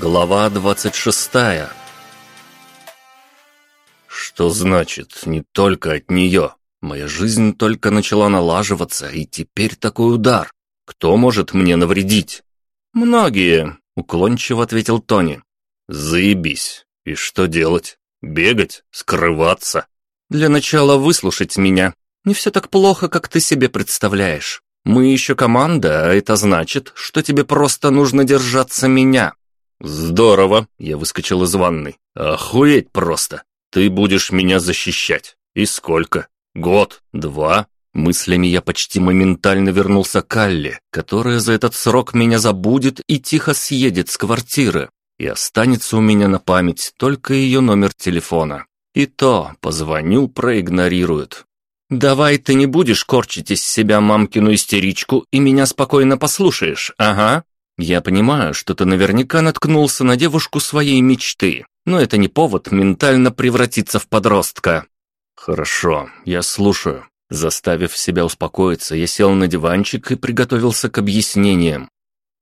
Глава 26 Что значит «не только от нее»? Моя жизнь только начала налаживаться, и теперь такой удар. Кто может мне навредить? Многие, уклончиво ответил Тони. Заебись. И что делать? Бегать? Скрываться? Для начала выслушать меня. Не все так плохо, как ты себе представляешь. Мы еще команда, а это значит, что тебе просто нужно держаться меня. Здорово, я выскочил из ванной. Охуеть просто. Ты будешь меня защищать. И сколько? Год? Два? Мыслями я почти моментально вернулся к Алле, которая за этот срок меня забудет и тихо съедет с квартиры. И останется у меня на память только ее номер телефона. И то, позвоню, проигнорируют. «Давай ты не будешь корчить из себя мамкину истеричку и меня спокойно послушаешь, ага?» «Я понимаю, что ты наверняка наткнулся на девушку своей мечты, но это не повод ментально превратиться в подростка». «Хорошо, я слушаю». Заставив себя успокоиться, я сел на диванчик и приготовился к объяснениям.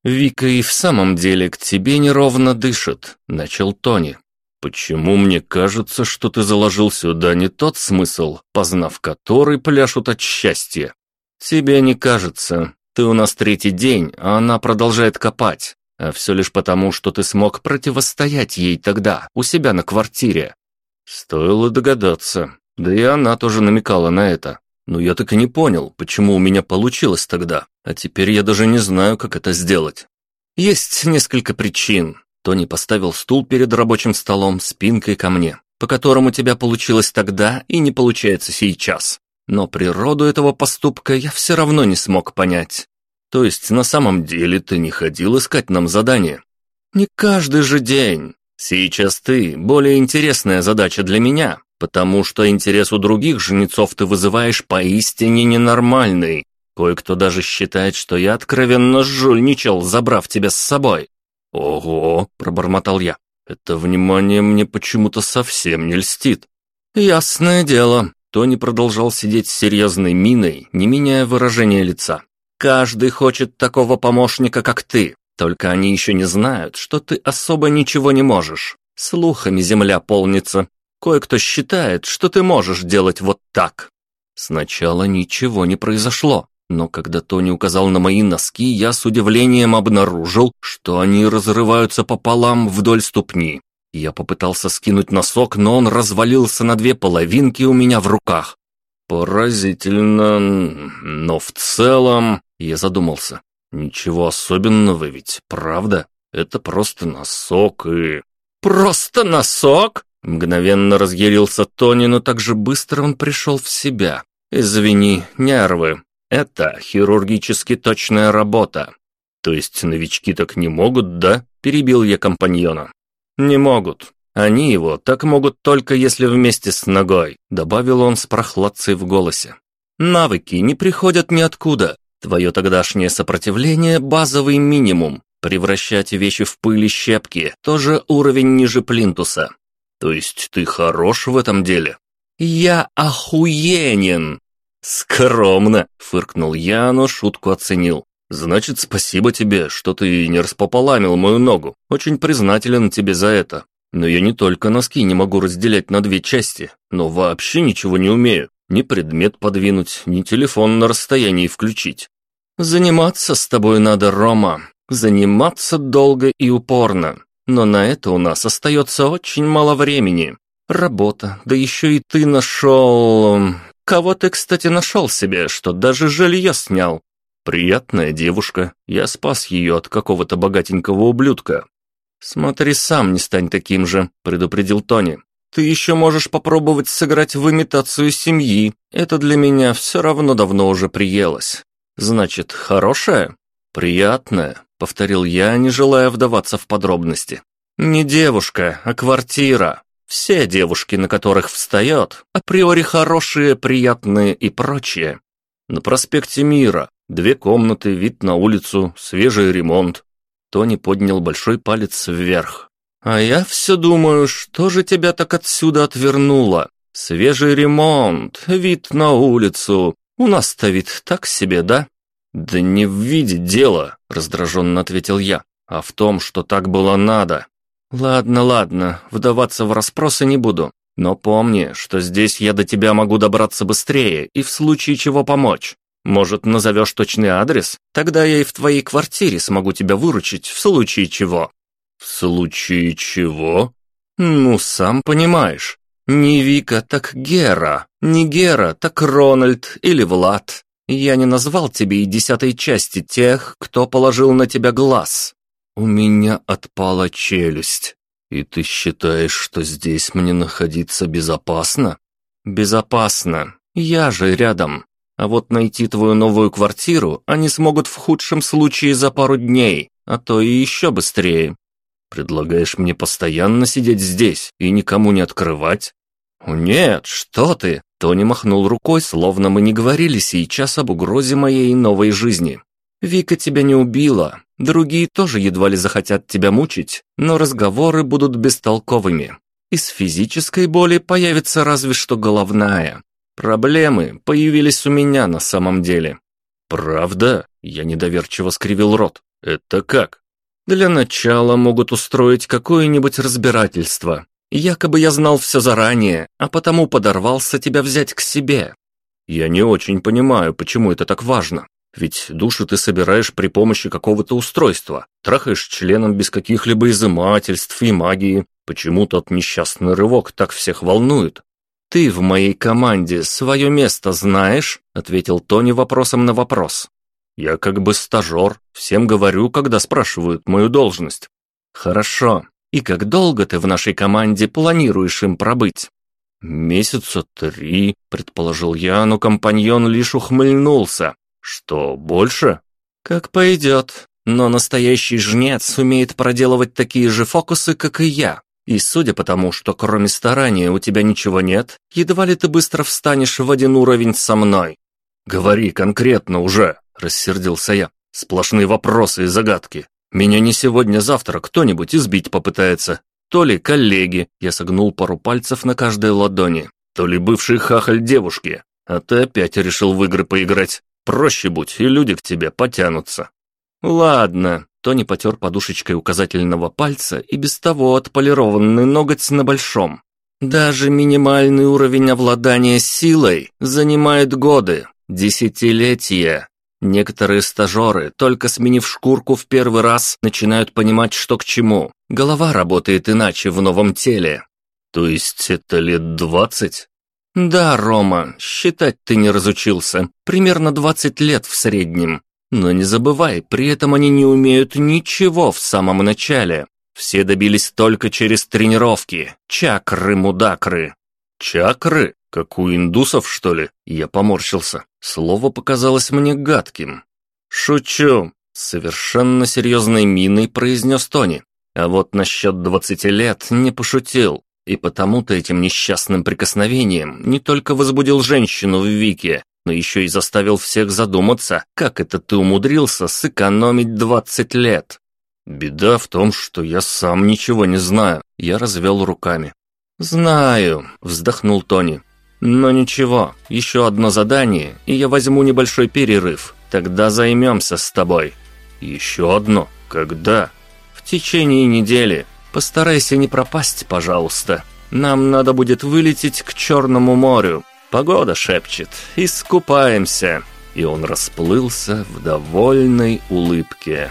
«Вика и в самом деле к тебе неровно дышит», — начал Тони. «Почему мне кажется, что ты заложил сюда не тот смысл, познав который пляшут от счастья?» «Тебе не кажется. Ты у нас третий день, а она продолжает копать. А все лишь потому, что ты смог противостоять ей тогда, у себя на квартире». Стоило догадаться. Да и она тоже намекала на это. Но я так и не понял, почему у меня получилось тогда, а теперь я даже не знаю, как это сделать. Есть несколько причин. Тони поставил стул перед рабочим столом спинкой ко мне, по которому тебя получилось тогда и не получается сейчас. Но природу этого поступка я все равно не смог понять. То есть на самом деле ты не ходил искать нам задание? Не каждый же день. Сейчас ты более интересная задача для меня, потому что интерес у других жнецов ты вызываешь поистине ненормальный. Кое-кто даже считает, что я откровенно жульничал, забрав тебя с собой». «Ого!» – пробормотал я. «Это внимание мне почему-то совсем не льстит». «Ясное дело». Тони продолжал сидеть с серьезной миной, не меняя выражения лица. «Каждый хочет такого помощника, как ты. Только они еще не знают, что ты особо ничего не можешь. Слухами земля полнится. Кое-кто считает, что ты можешь делать вот так». Сначала ничего не произошло, но когда Тони указал на мои носки, я с удивлением обнаружил, что они разрываются пополам вдоль ступни. Я попытался скинуть носок, но он развалился на две половинки у меня в руках. Поразительно, но в целом... Я задумался. Ничего особенного ведь, правда? Это просто носок и... «Просто носок?» Мгновенно разъярился Тони, но так же быстро он пришел в себя. «Извини, нервы. Это хирургически точная работа». «То есть новички так не могут, да?» – перебил я компаньона. «Не могут. Они его так могут только если вместе с ногой», – добавил он с прохладцей в голосе. «Навыки не приходят ниоткуда. Твое тогдашнее сопротивление – базовый минимум. Превращать вещи в пыль и щепки – тоже уровень ниже плинтуса. То есть ты хорош в этом деле? Я охуенен. Скромно, фыркнул я, но шутку оценил. Значит, спасибо тебе, что ты не распополамил мою ногу. Очень признателен тебе за это. Но я не только носки не могу разделять на две части, но вообще ничего не умею. Ни предмет подвинуть, ни телефон на расстоянии включить. Заниматься с тобой надо, Рома. Заниматься долго и упорно. Но на это у нас остается очень мало времени. Работа, да еще и ты нашел... Кого ты, кстати, нашел себе, что даже жилье снял? Приятная девушка. Я спас ее от какого-то богатенького ублюдка. Смотри сам, не стань таким же, предупредил Тони. Ты еще можешь попробовать сыграть в имитацию семьи. Это для меня все равно давно уже приелось. Значит, хорошая? Приятная, повторил я, не желая вдаваться в подробности. Не девушка, а квартира. Все девушки, на которых встает, априори хорошие, приятные и прочее. На проспекте Мира две комнаты, вид на улицу, свежий ремонт. Тони поднял большой палец вверх. «А я все думаю, что же тебя так отсюда отвернуло? Свежий ремонт, вид на улицу. У нас-то вид так себе, да?» «Да не в виде дела», — раздраженно ответил я. а в том, что так было надо. Ладно, ладно, вдаваться в расспросы не буду. Но помни, что здесь я до тебя могу добраться быстрее и в случае чего помочь. Может, назовешь точный адрес? Тогда я и в твоей квартире смогу тебя выручить в случае чего». «В случае чего?» «Ну, сам понимаешь. Не Вика, так Гера. Не Гера, так Рональд или Влад. Я не назвал тебе и десятой части тех, кто положил на тебя глаз». У меня отпала челюсть. «И ты считаешь, что здесь мне находиться безопасно?» «Безопасно. Я же рядом. А вот найти твою новую квартиру они смогут в худшем случае за пару дней, а то и еще быстрее. Предлагаешь мне постоянно сидеть здесь и никому не открывать? Нет, что ты? Тони махнул рукой, словно мы не говорили сейчас об угрозе моей новой жизни. Вика тебя не убила, другие тоже едва ли захотят тебя мучить, но разговоры будут бестолковыми. Из физической боли появится разве что головная. Проблемы появились у меня на самом деле. Правда? Я недоверчиво скривил рот. Это как? Для начала могут устроить какое-нибудь разбирательство. Якобы я знал все заранее, а потому подорвался тебя взять к себе. Я не очень понимаю, почему это так важно. Ведь душу ты собираешь при помощи какого-то устройства, трахаешь членом без каких-либо изымательств и магии. Почему тот несчастный рывок так всех волнует? «Ты в моей команде свое место знаешь?» — ответил Тони вопросом на вопрос. Я как бы стажер, всем говорю, когда спрашивают мою должность. Хорошо. И как долго ты в нашей команде планируешь им пробыть? Месяца три, предположил я, но компаньон лишь ухмыльнулся. Что, больше? Как пойдет. Но настоящий жнец умеет проделывать такие же фокусы, как и я. И судя по тому, что кроме старания у тебя ничего нет, едва ли ты быстро встанешь в один уровень со мной. Говори конкретно уже. Рассердился я. Сплошные вопросы и загадки. Меня не сегодня-завтра кто-нибудь избить попытается. То ли коллеги, я согнул пару пальцев на каждой ладони, то ли бывший хахаль девушки. А ты опять решил в игры поиграть. Проще будь, и люди к тебе потянутся. Ладно, Тони потер подушечкой указательного пальца и без того отполированный ноготь на большом. Даже минимальный уровень обладания силой занимает годы, десятилетия. Некоторые стажеры, только сменив шкурку в первый раз, начинают понимать, что к чему. Голова работает иначе в новом теле. То есть это лет двадцать? Да, Рома, считать ты не разучился. Примерно двадцать лет в среднем. Но не забывай, при этом они не умеют ничего в самом начале. Все добились только через тренировки. Чакры-мудакры. Чакры? Как у индусов, что ли? Я поморщился. Слово показалось мне гадким. «Шучу!» — совершенно серьезной миной произнес Тони. А вот насчет двадцати лет не пошутил. И потому-то этим несчастным прикосновением не только возбудил женщину в Вике, но еще и заставил всех задуматься, как это ты умудрился сэкономить двадцать лет. Беда в том, что я сам ничего не знаю. Я развел руками. «Знаю», — вздохнул Тони. Но ничего, еще одно задание, и я возьму небольшой перерыв. Тогда займемся с тобой. Еще одно? Когда? В течение недели. Постарайся не пропасть, пожалуйста. Нам надо будет вылететь к Черному морю. Погода шепчет. Искупаемся. И он расплылся в довольной улыбке.